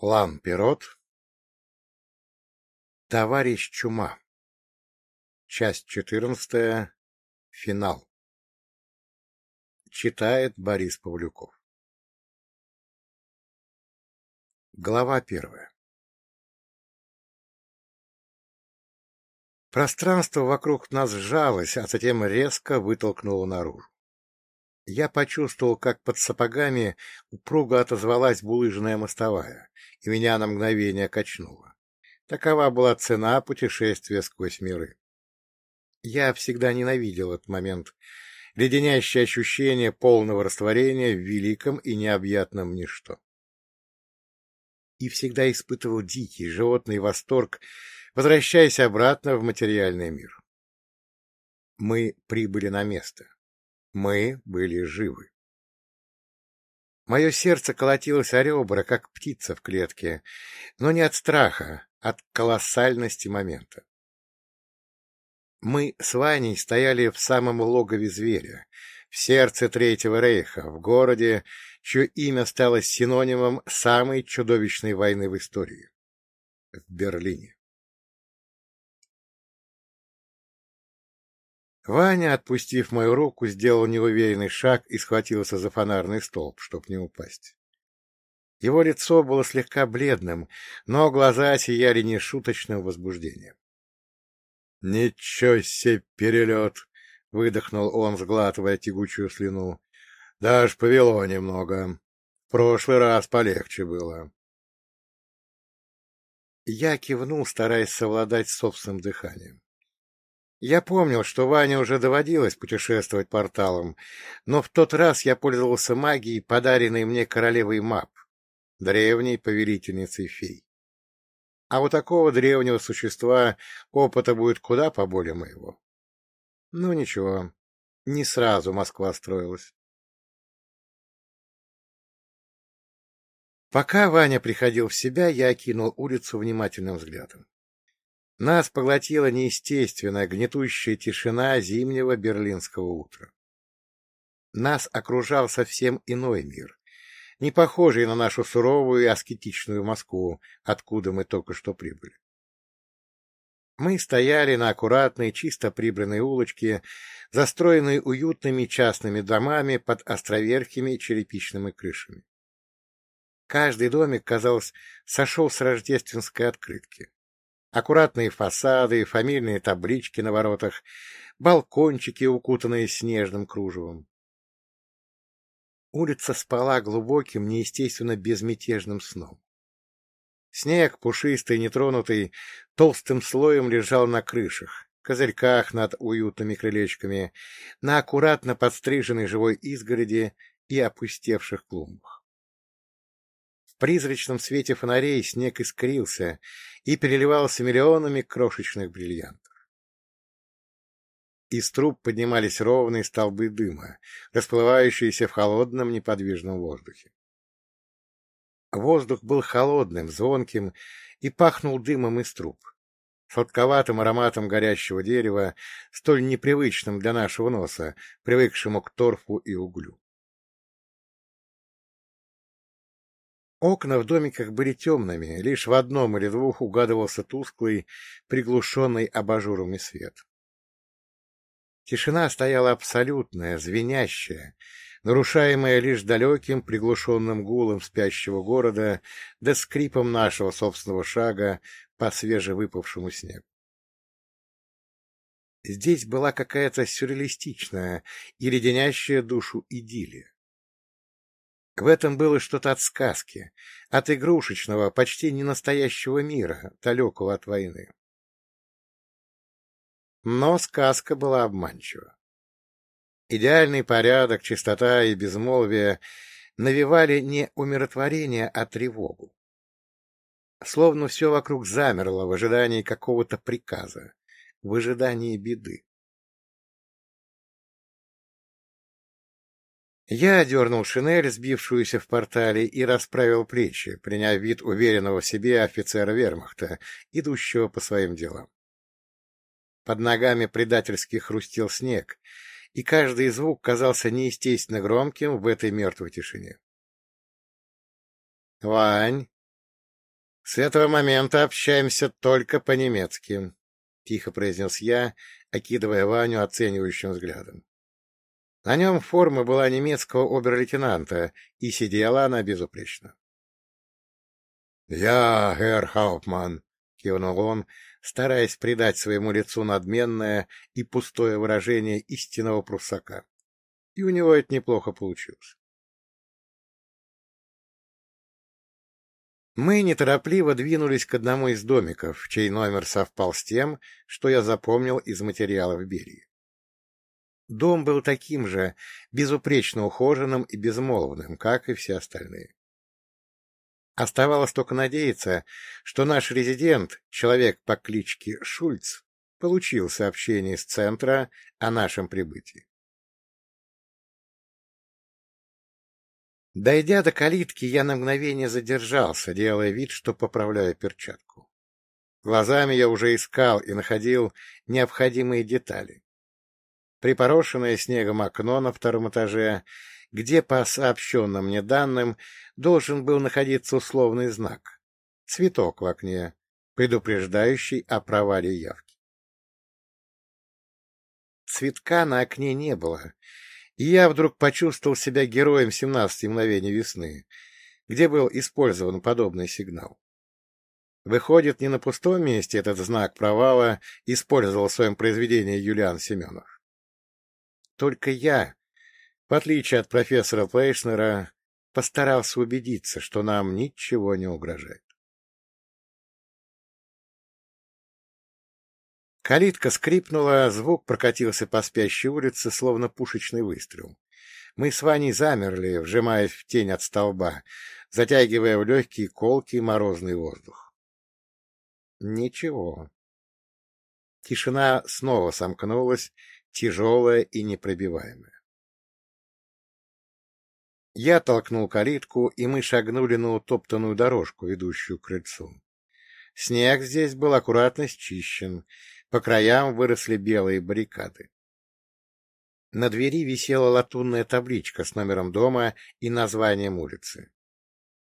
Лан Пирот Товарищ Чума. Часть четырнадцатая. Финал. Читает Борис Павлюков. Глава первая. Пространство вокруг нас сжалось, а затем резко вытолкнуло наружу. Я почувствовал, как под сапогами упруго отозвалась булыжная мостовая, и меня на мгновение качнуло. Такова была цена путешествия сквозь миры. Я всегда ненавидел этот момент, леденящее ощущение полного растворения в великом и необъятном ничто. И всегда испытывал дикий животный восторг, возвращаясь обратно в материальный мир. Мы прибыли на место. Мы были живы. Мое сердце колотилось о ребра, как птица в клетке, но не от страха, а от колоссальности момента. Мы с Ваней стояли в самом логове зверя, в сердце Третьего Рейха, в городе, чье имя стало синонимом самой чудовищной войны в истории — в Берлине. Ваня, отпустив мою руку, сделал неуверенный шаг и схватился за фонарный столб, чтоб не упасть. Его лицо было слегка бледным, но глаза сияли нешуточным возбуждением. — Ничего себе перелет! — выдохнул он, сглатывая тягучую слюну. — Даже повело немного. В прошлый раз полегче было. Я кивнул, стараясь совладать с собственным дыханием. Я помнил, что Ване уже доводилось путешествовать порталом, но в тот раз я пользовался магией, подаренной мне королевой Мап, древней повелительницей фей. А у такого древнего существа опыта будет куда поболее моего. Ну, ничего, не сразу Москва строилась. Пока Ваня приходил в себя, я окинул улицу внимательным взглядом. Нас поглотила неестественная, гнетущая тишина зимнего берлинского утра. Нас окружал совсем иной мир, не похожий на нашу суровую и аскетичную Москву, откуда мы только что прибыли. Мы стояли на аккуратной, чисто прибранной улочке, застроенной уютными частными домами под островерхими черепичными крышами. Каждый домик, казалось, сошел с рождественской открытки. Аккуратные фасады, фамильные таблички на воротах, балкончики, укутанные снежным кружевом. Улица спала глубоким, неестественно безмятежным сном. Снег, пушистый, нетронутый, толстым слоем лежал на крышах, козырьках над уютными крылечками, на аккуратно подстриженной живой изгороди и опустевших клумбах. В призрачном свете фонарей снег искрился и переливался миллионами крошечных бриллиантов. Из труб поднимались ровные столбы дыма, расплывающиеся в холодном неподвижном воздухе. Воздух был холодным, звонким и пахнул дымом из труб, сладковатым ароматом горящего дерева, столь непривычным для нашего носа, привыкшему к торфу и углю. Окна в домиках были темными, лишь в одном или двух угадывался тусклый, приглушенный абажурами свет. Тишина стояла абсолютная, звенящая, нарушаемая лишь далеким приглушенным гулом спящего города да скрипом нашего собственного шага по свежевыпавшему снегу. Здесь была какая-то сюрреалистичная и леденящая душу идиллия. В этом было что-то от сказки, от игрушечного, почти ненастоящего мира, далекого от войны. Но сказка была обманчива. Идеальный порядок, чистота и безмолвие навевали не умиротворение, а тревогу. Словно все вокруг замерло в ожидании какого-то приказа, в ожидании беды. Я одернул шинель, сбившуюся в портале, и расправил плечи, приняв вид уверенного в себе офицера вермахта, идущего по своим делам. Под ногами предательски хрустел снег, и каждый звук казался неестественно громким в этой мертвой тишине. — Вань! С этого момента общаемся только по-немецки, — тихо произнес я, окидывая Ваню оценивающим взглядом. На нем форма была немецкого обер-лейтенанта, и сидела она безупречно. — Я, Герр Хауптман, — кивнул он, стараясь придать своему лицу надменное и пустое выражение истинного пруссака. И у него это неплохо получилось. Мы неторопливо двинулись к одному из домиков, чей номер совпал с тем, что я запомнил из материалов Берии. Дом был таким же, безупречно ухоженным и безмолвным, как и все остальные. Оставалось только надеяться, что наш резидент, человек по кличке Шульц, получил сообщение из центра о нашем прибытии. Дойдя до калитки, я на мгновение задержался, делая вид, что поправляю перчатку. Глазами я уже искал и находил необходимые детали. Припорошенное снегом окно на втором этаже, где, по сообщенным мне данным, должен был находиться условный знак — цветок в окне, предупреждающий о провале явки. Цветка на окне не было, и я вдруг почувствовал себя героем «17 мгновений весны», где был использован подобный сигнал. Выходит, не на пустом месте этот знак провала использовал в своем произведении Юлиан Семенов. Только я, в отличие от профессора Плейшнера, постарался убедиться, что нам ничего не угрожает. Калитка скрипнула, звук прокатился по спящей улице, словно пушечный выстрел. Мы с Ваней замерли, вжимаясь в тень от столба, затягивая в легкий колкий морозный воздух. Ничего. Тишина снова сомкнулась, тяжелая и непробиваемая. Я толкнул калитку, и мы шагнули на утоптанную дорожку, ведущую к крыльцу. Снег здесь был аккуратно счищен, по краям выросли белые баррикады. На двери висела латунная табличка с номером дома и названием улицы.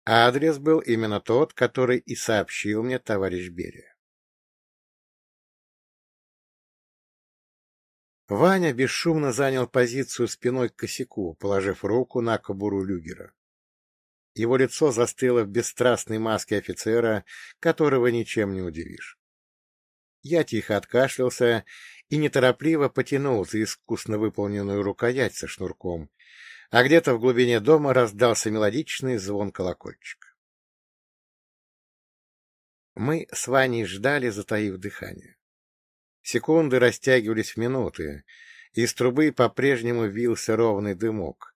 Адрес был именно тот, который и сообщил мне товарищ Берия. Ваня бесшумно занял позицию спиной к косяку, положив руку на кобуру люгера. Его лицо застыло в бесстрастной маске офицера, которого ничем не удивишь. Я тихо откашлялся и неторопливо потянул за искусно выполненную рукоять со шнурком, а где-то в глубине дома раздался мелодичный звон колокольчика. Мы с Ваней ждали, затаив дыхание. Секунды растягивались в минуты, из трубы по-прежнему вился ровный дымок,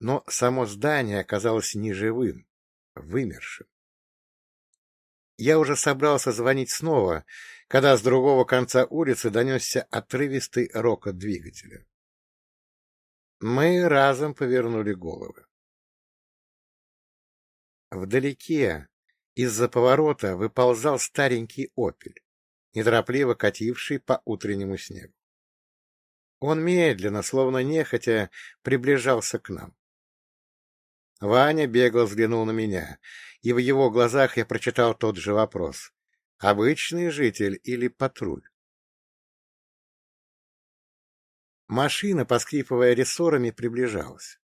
но само здание оказалось неживым, вымершим. Я уже собрался звонить снова, когда с другого конца улицы донесся отрывистый рокот двигателя. Мы разом повернули головы. Вдалеке из-за поворота выползал старенький опель, неторопливо кативший по утреннему снегу. Он медленно, словно нехотя, приближался к нам. Ваня бегло взглянул на меня, и в его глазах я прочитал тот же вопрос. Обычный житель или патруль? Машина, поскрипывая рессорами, приближалась.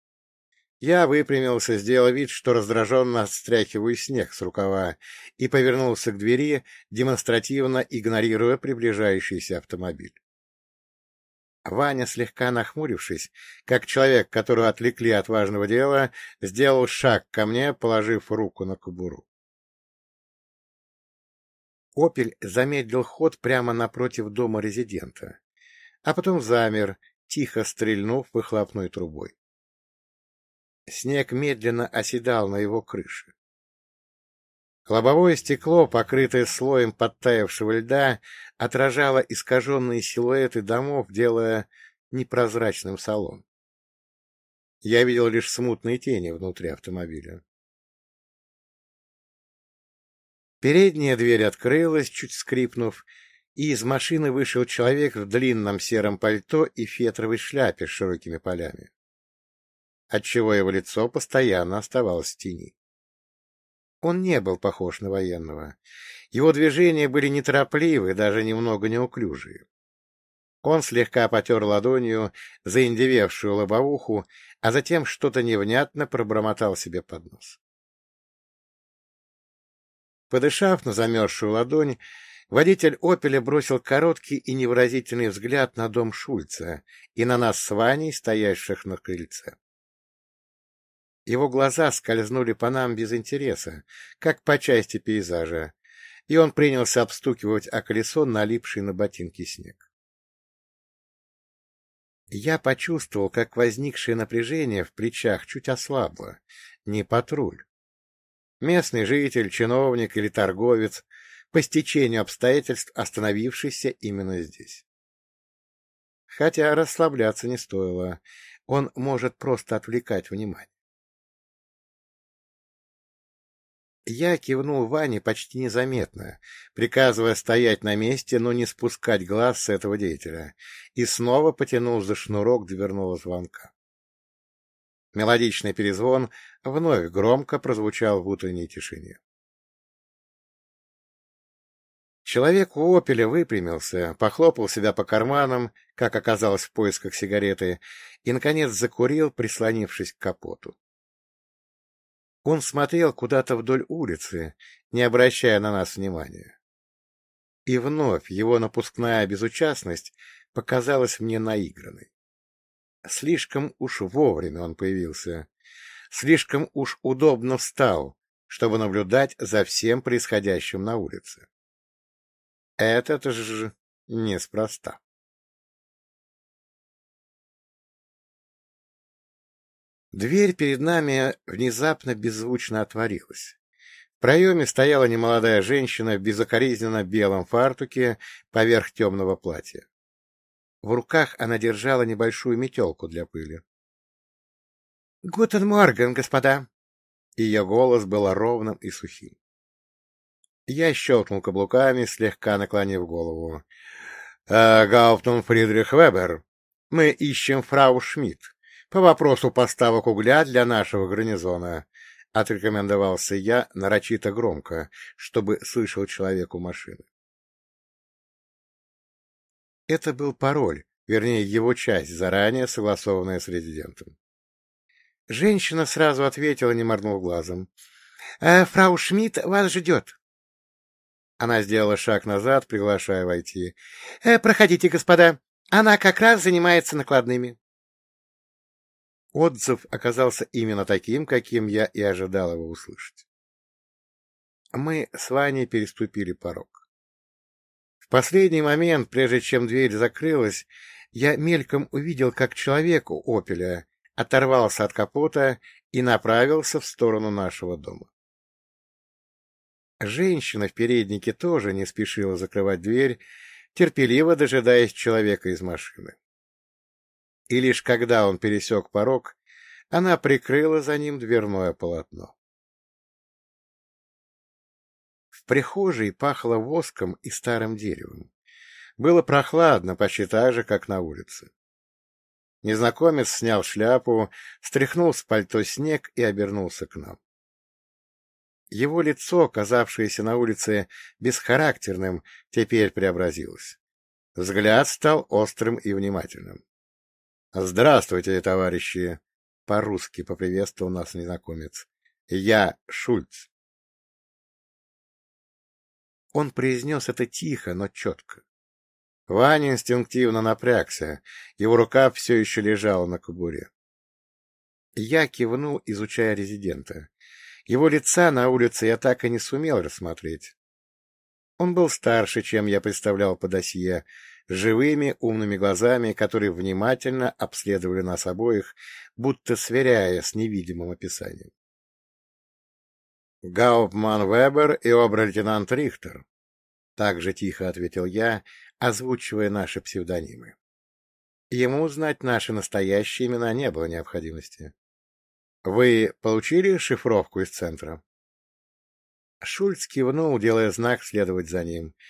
Я выпрямился, сделал вид, что раздраженно стряхиваю снег с рукава, и повернулся к двери, демонстративно игнорируя приближающийся автомобиль. Ваня, слегка нахмурившись, как человек, которого отвлекли от важного дела, сделал шаг ко мне, положив руку на кобуру. Опель замедлил ход прямо напротив дома резидента, а потом замер, тихо стрельнув выхлопной трубой. Снег медленно оседал на его крыше. Лобовое стекло, покрытое слоем подтаявшего льда, отражало искаженные силуэты домов, делая непрозрачным салон. Я видел лишь смутные тени внутри автомобиля. Передняя дверь открылась, чуть скрипнув, и из машины вышел человек в длинном сером пальто и фетровой шляпе с широкими полями, отчего его лицо постоянно оставалось в тени. Он не был похож на военного. Его движения были неторопливы, даже немного неуклюжие. Он слегка потер ладонью заиндевевшую лобовуху, а затем что-то невнятно пробормотал себе под нос. Подышав на замерзшую ладонь, водитель «Опеля» бросил короткий и невыразительный взгляд на дом Шульца и на нас с Ваней, стоящих на крыльце. Его глаза скользнули по нам без интереса, как по части пейзажа, и он принялся обстукивать о колесо налипший на ботинки снег. Я почувствовал, как возникшее напряжение в плечах чуть ослабло. Не патруль. Местный житель, чиновник или торговец, по стечению обстоятельств остановившийся именно здесь. Хотя расслабляться не стоило. Он может просто отвлекать внимание. Я кивнул Ване почти незаметно, приказывая стоять на месте, но не спускать глаз с этого деятеля, и снова потянул за шнурок дверного звонка. Мелодичный перезвон вновь громко прозвучал в утренней тишине. Человек у «Опеля» выпрямился, похлопал себя по карманам, как оказалось в поисках сигареты, и, наконец, закурил, прислонившись к капоту. Он смотрел куда-то вдоль улицы, не обращая на нас внимания. И вновь его напускная безучастность показалась мне наигранной. Слишком уж вовремя он появился, слишком уж удобно встал, чтобы наблюдать за всем происходящим на улице. Это же неспроста. Дверь перед нами внезапно беззвучно отворилась. В проеме стояла немолодая женщина в безукоризненно белом фартуке поверх темного платья. В руках она держала небольшую метелку для пыли. — Гутен Морген, господа! Ее голос был ровным и сухим. Я щелкнул каблуками, слегка наклонив голову. «Э, — Гауптон Фридрих Вебер, мы ищем фрау Шмидт по вопросу поставок угля для нашего гарнизона, — отрекомендовался я нарочито громко, чтобы слышал человек у машины. Это был пароль, вернее, его часть, заранее согласованная с резидентом. Женщина сразу ответила, не моргнув глазом. «Э, — Фрау Шмидт вас ждет. Она сделала шаг назад, приглашая войти. «Э, — Проходите, господа. Она как раз занимается накладными. Отзыв оказался именно таким, каким я и ожидал его услышать. Мы с Ваней переступили порог. В последний момент, прежде чем дверь закрылась, я мельком увидел, как человек у «Опеля» оторвался от капота и направился в сторону нашего дома. Женщина в переднике тоже не спешила закрывать дверь, терпеливо дожидаясь человека из машины и лишь когда он пересек порог, она прикрыла за ним дверное полотно. В прихожей пахло воском и старым деревом. Было прохладно, почти так же, как на улице. Незнакомец снял шляпу, стряхнул с пальто снег и обернулся к нам. Его лицо, казавшееся на улице бесхарактерным, теперь преобразилось. Взгляд стал острым и внимательным. Здравствуйте, товарищи! По-русски поприветствовал нас незнакомец. Я Шульц. Он произнес это тихо, но четко. Ваня инстинктивно напрягся, его рука все еще лежала на кобуре. Я кивнул, изучая резидента. Его лица на улице я так и не сумел рассмотреть. Он был старше, чем я представлял по досье, живыми умными глазами, которые внимательно обследовали нас обоих, будто сверяя с невидимым описанием. «Гауптман Вебер и обер-лейтенант Рихтер», — так же тихо ответил я, озвучивая наши псевдонимы. Ему знать наши настоящие имена не было необходимости. «Вы получили шифровку из центра?» Шульц кивнул, делая знак следовать за ним. —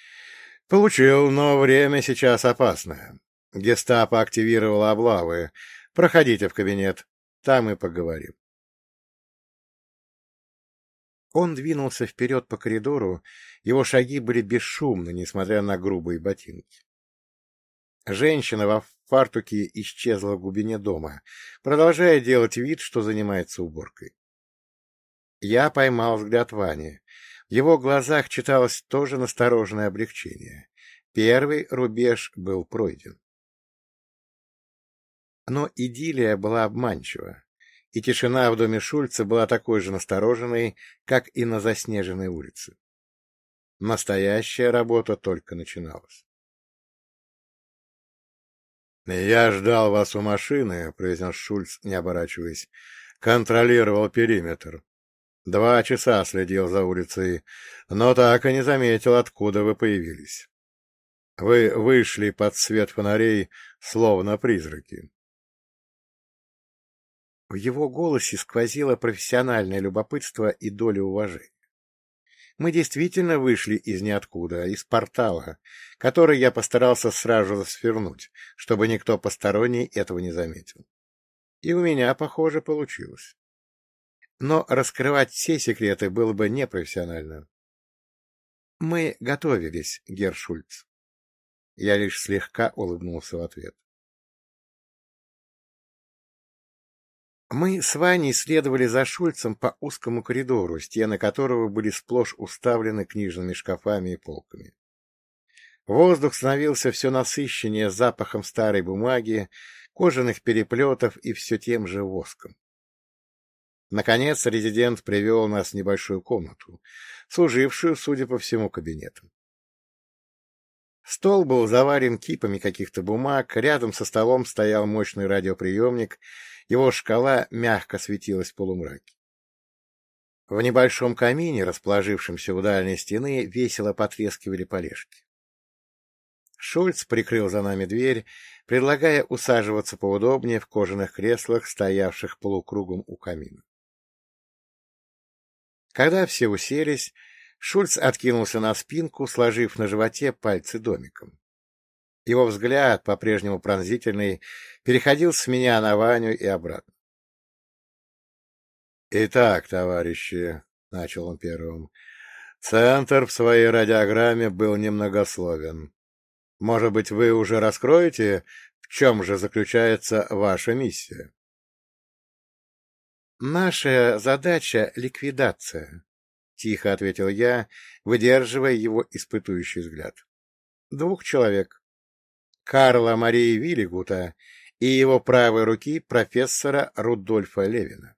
Получил, но время сейчас опасное. Гестапо активировало облавы. Проходите в кабинет, там и поговорим. Он двинулся вперед по коридору, его шаги были бесшумны, несмотря на грубые ботинки. Женщина во фартуке исчезла в глубине дома, продолжая делать вид, что занимается уборкой. Я поймал взгляд Вани. Его глазах читалось тоже настороженное облегчение. Первый рубеж был пройден. Но идиллия была обманчива, и тишина в доме Шульца была такой же настороженной, как и на заснеженной улице. Настоящая работа только начиналась. — Я ждал вас у машины, — произнес Шульц, не оборачиваясь. — Контролировал периметр. Два часа следил за улицей, но так и не заметил, откуда вы появились. Вы вышли под свет фонарей, словно призраки. В его голосе сквозило профессиональное любопытство и доля уважения. Мы действительно вышли из ниоткуда, из портала, который я постарался сразу свернуть, чтобы никто посторонний этого не заметил. И у меня, похоже, получилось. Но раскрывать все секреты было бы непрофессионально. Мы готовились, Гершульц. Я лишь слегка улыбнулся в ответ. Мы с Ваней следовали за Шульцем по узкому коридору, стены которого были сплошь уставлены книжными шкафами и полками. Воздух становился все насыщеннее запахом старой бумаги, кожаных переплетов и все тем же воском. Наконец резидент привел нас в небольшую комнату, служившую, судя по всему, кабинетом. Стол был заварен кипами каких-то бумаг, рядом со столом стоял мощный радиоприемник, его шкала мягко светилась в полумраке. В небольшом камине, расположившемся у дальней стены, весело потрескивали полежки. Шульц прикрыл за нами дверь, предлагая усаживаться поудобнее в кожаных креслах, стоявших полукругом у камина. Когда все уселись, Шульц откинулся на спинку, сложив на животе пальцы домиком. Его взгляд, по-прежнему пронзительный, переходил с меня на Ваню и обратно. — Итак, товарищи, — начал он первым, — центр в своей радиограмме был немногословен. Может быть, вы уже раскроете, в чем же заключается ваша миссия? — Наша задача — ликвидация, — тихо ответил я, выдерживая его испытующий взгляд. — Двух человек. Карла Марии Виллигута и его правой руки профессора Рудольфа Левина.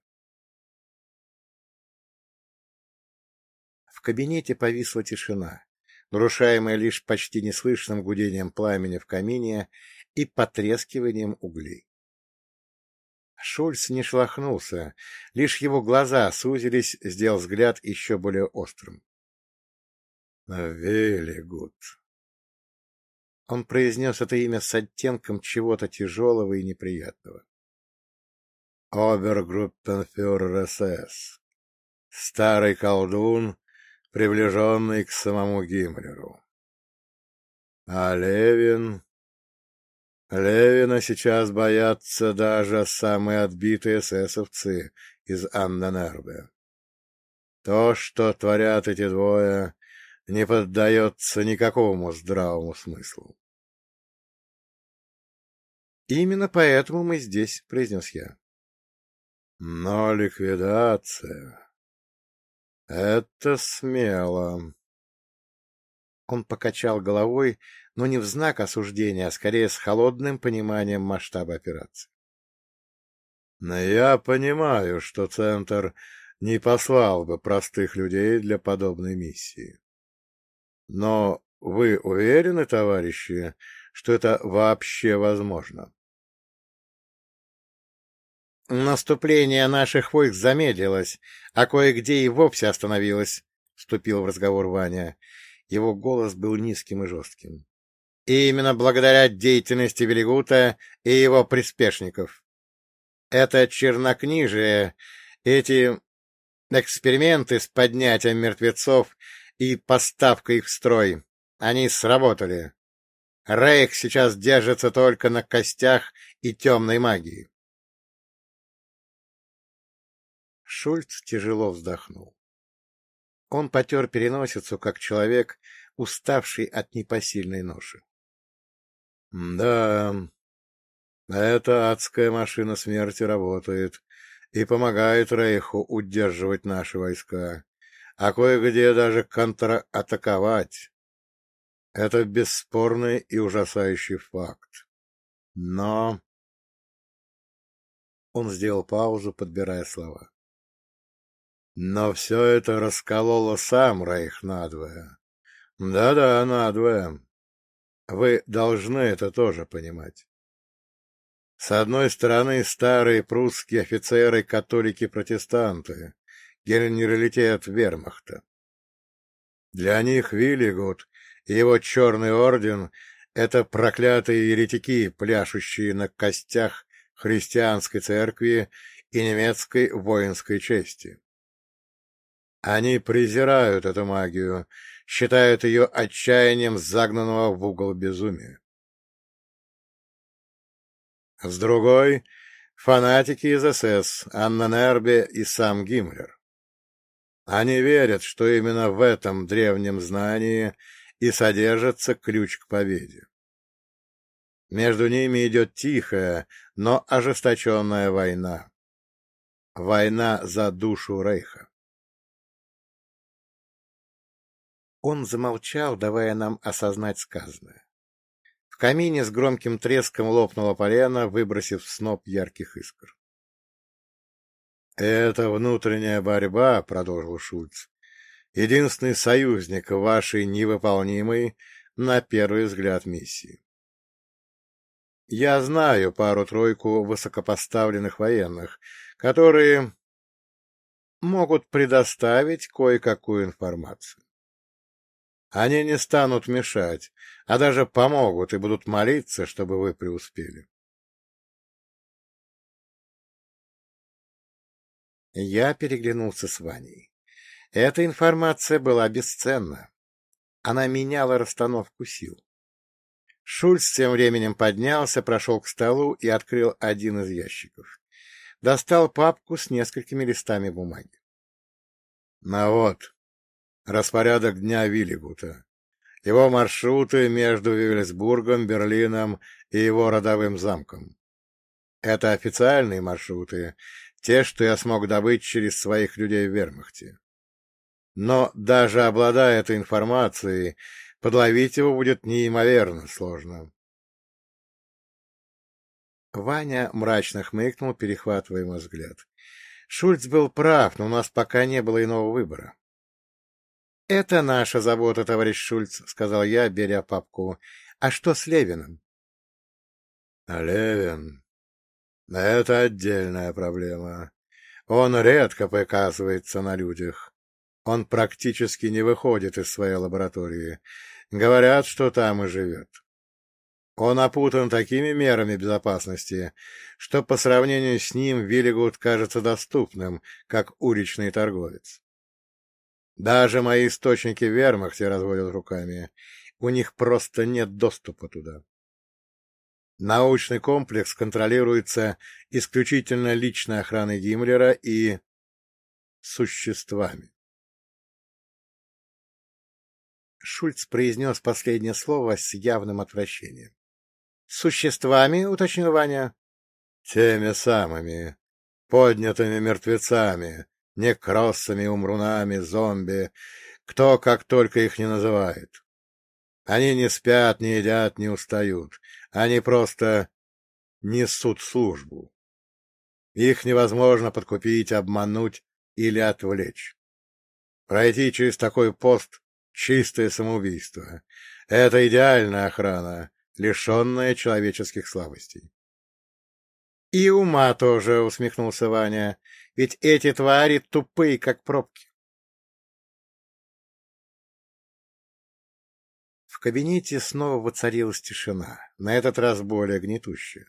В кабинете повисла тишина, нарушаемая лишь почти неслышным гудением пламени в камине и потрескиванием углей. Шульц не шлахнулся, лишь его глаза сузились, сделал взгляд еще более острым. — Велигут, он произнес это имя с оттенком чего-то тяжелого и неприятного. Обергруппенфюрер СС. Старый колдун, приближенный к самому Гиммлеру. А Левин... Левина сейчас боятся даже самые отбитые эсэсовцы из Анненербе. То, что творят эти двое, не поддается никакому здравому смыслу. «Именно поэтому мы здесь», — произнес я. «Но ликвидация... Это смело». Он покачал головой, но не в знак осуждения, а скорее с холодным пониманием масштаба операции. «Но я понимаю, что Центр не послал бы простых людей для подобной миссии. Но вы уверены, товарищи, что это вообще возможно? Наступление наших войск замедлилось, а кое-где и вовсе остановилось, — вступил в разговор Ваня. Его голос был низким и жестким. И именно благодаря деятельности Велигута и его приспешников. Это чернокнижие, эти эксперименты с поднятием мертвецов и поставка их в строй. Они сработали. Рейх сейчас держится только на костях и темной магии. Шульц тяжело вздохнул. Он потер переносицу, как человек, уставший от непосильной ноши. — Да, эта адская машина смерти работает и помогает Рейху удерживать наши войска, а кое-где даже контратаковать. Это бесспорный и ужасающий факт. Но... Он сделал паузу, подбирая слова. Но все это раскололо сам Рейх надвое. Да-да, надвое. Вы должны это тоже понимать. С одной стороны, старые прусские офицеры-католики-протестанты, генералитет вермахта. Для них Виллигут и его черный орден — это проклятые еретики, пляшущие на костях христианской церкви и немецкой воинской чести. Они презирают эту магию, считают ее отчаянием загнанного в угол безумия. С другой — фанатики из СС, Анна Нербе и сам Гиммлер. Они верят, что именно в этом древнем знании и содержится ключ к победе. Между ними идет тихая, но ожесточенная война. Война за душу Рейха. Он замолчал, давая нам осознать сказанное. В камине с громким треском лопнула полена, выбросив сноп ярких искр. «Это внутренняя борьба», — продолжил Шульц, — «единственный союзник вашей невыполнимой, на первый взгляд, миссии. Я знаю пару-тройку высокопоставленных военных, которые могут предоставить кое-какую информацию. Они не станут мешать, а даже помогут и будут молиться, чтобы вы преуспели. Я переглянулся с Ваней. Эта информация была бесценна. Она меняла расстановку сил. Шульц тем временем поднялся, прошел к столу и открыл один из ящиков. Достал папку с несколькими листами бумаги. — Ну вот, распорядок дня Виллигута. Его маршруты между Вивельсбургом, Берлином и его родовым замком. Это официальные маршруты, те, что я смог добыть через своих людей в Вермахте. Но даже обладая этой информацией, подловить его будет неимоверно сложно. Ваня мрачно хмыкнул, перехватывая ему взгляд. Шульц был прав, но у нас пока не было иного выбора. — Это наша забота, товарищ Шульц, — сказал я, беря папку. — А что с Левиным? — Левин... Это отдельная проблема. Он редко показывается на людях. Он практически не выходит из своей лаборатории. Говорят, что там и живет. Он опутан такими мерами безопасности, что по сравнению с ним Виллигуд кажется доступным, как уличный торговец. Даже мои источники в вермахте разводят руками. У них просто нет доступа туда. Научный комплекс контролируется исключительно личной охраной Гиммлера и существами. Шульц произнес последнее слово с явным отвращением. — Существами, — уточнил Ваня. — Теми самыми, поднятыми мертвецами, некроссами, умрунами, зомби, кто как только их не называет. Они не спят, не едят, не устают. Они просто несут службу. Их невозможно подкупить, обмануть или отвлечь. Пройти через такой пост — чистое самоубийство. Это идеальная охрана, лишенная человеческих слабостей. — И ума тоже, — усмехнулся Ваня. Ведь эти твари тупые, как пробки. В кабинете снова воцарилась тишина, на этот раз более гнетущая.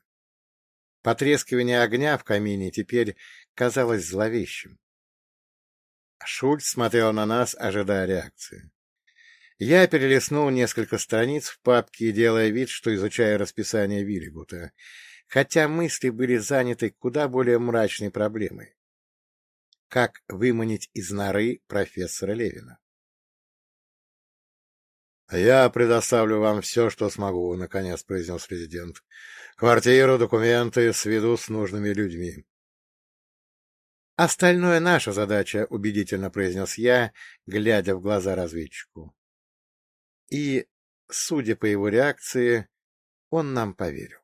Потрескивание огня в камине теперь казалось зловещим. Шульц смотрел на нас, ожидая реакции. Я перелистнул несколько страниц в папке, делая вид, что изучаю расписание Виллигута, хотя мысли были заняты куда более мрачной проблемой как выманить из норы профессора Левина. — Я предоставлю вам все, что смогу, — наконец произнес президент. — Квартиру, документы, сведу с нужными людьми. — Остальное наша задача, — убедительно произнес я, глядя в глаза разведчику. И, судя по его реакции, он нам поверил.